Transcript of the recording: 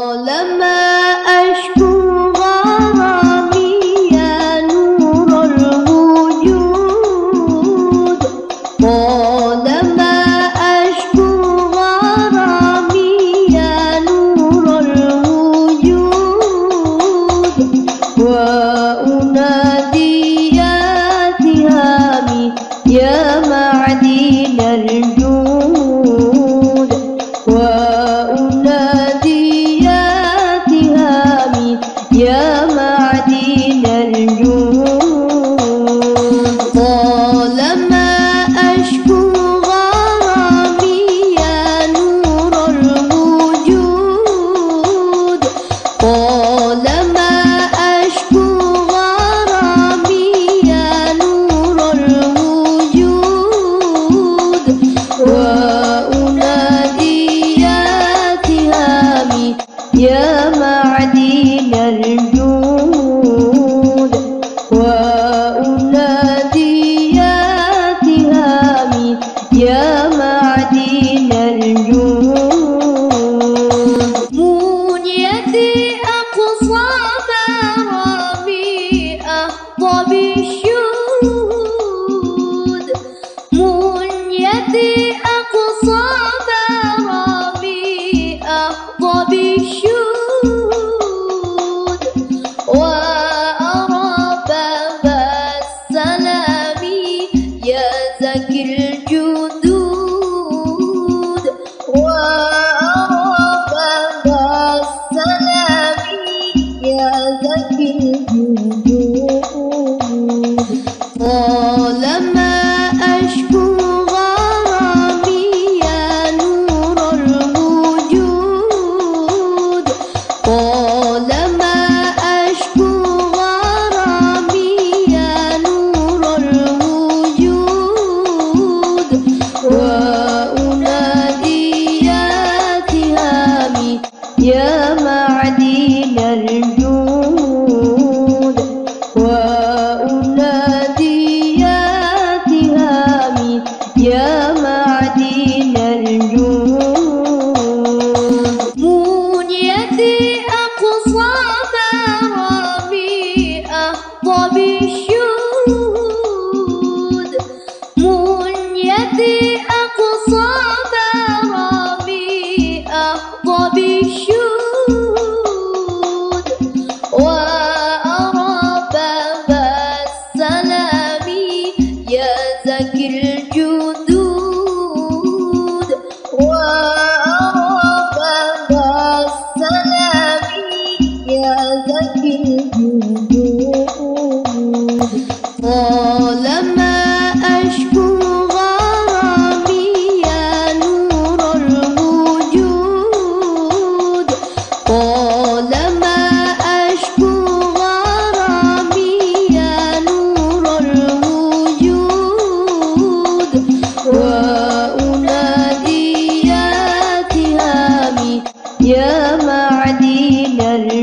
لما أشكو غرامي يا نور الوجود. طالما أشكو غرامي يا نور الوجود. وأنادي يا تهامي يا معدن الجود. وأنادي يا معدن الجود وأنادي يا تهامي يا معدن الجود منيتي أقصى مرامي أخطى بالشهود السلام يا زكي الجدود طالما أشكو غرامي يا نور الوجود. طالما أشكو غرامي يا نور الوجود. وأنادي يا تهامي يا بالشهود منيتي أقصى مرامي أخطى بالشهود. وأرى السلام يا زكي الجدود. وأرى السلام يا زكي الجدود. طالما أشكو غرامي يا نور الوجود. وأنادي يا تهامي يا معدن الوجود